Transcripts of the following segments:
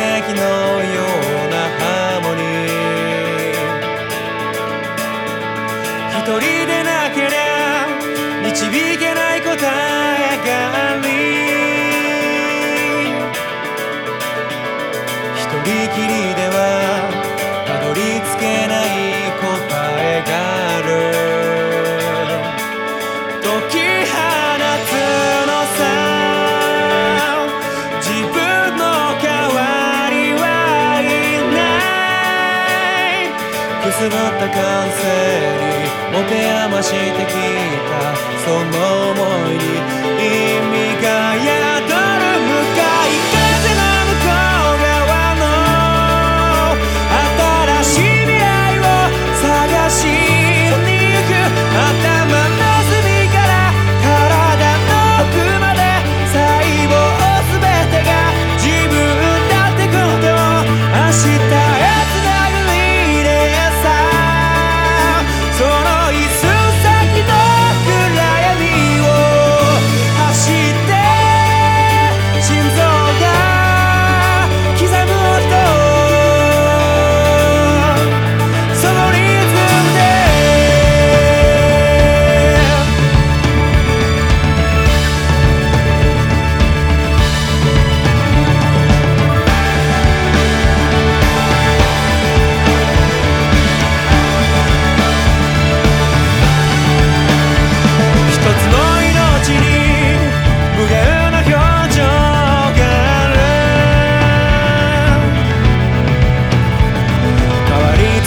跡のようなハーモニー。一人でなけりゃ導けない答えがあり。一人きりではたどり着けない感性に持て余してきた。その思いに意味がやる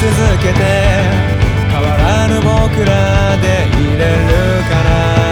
続けて変わらぬ僕らでいれるから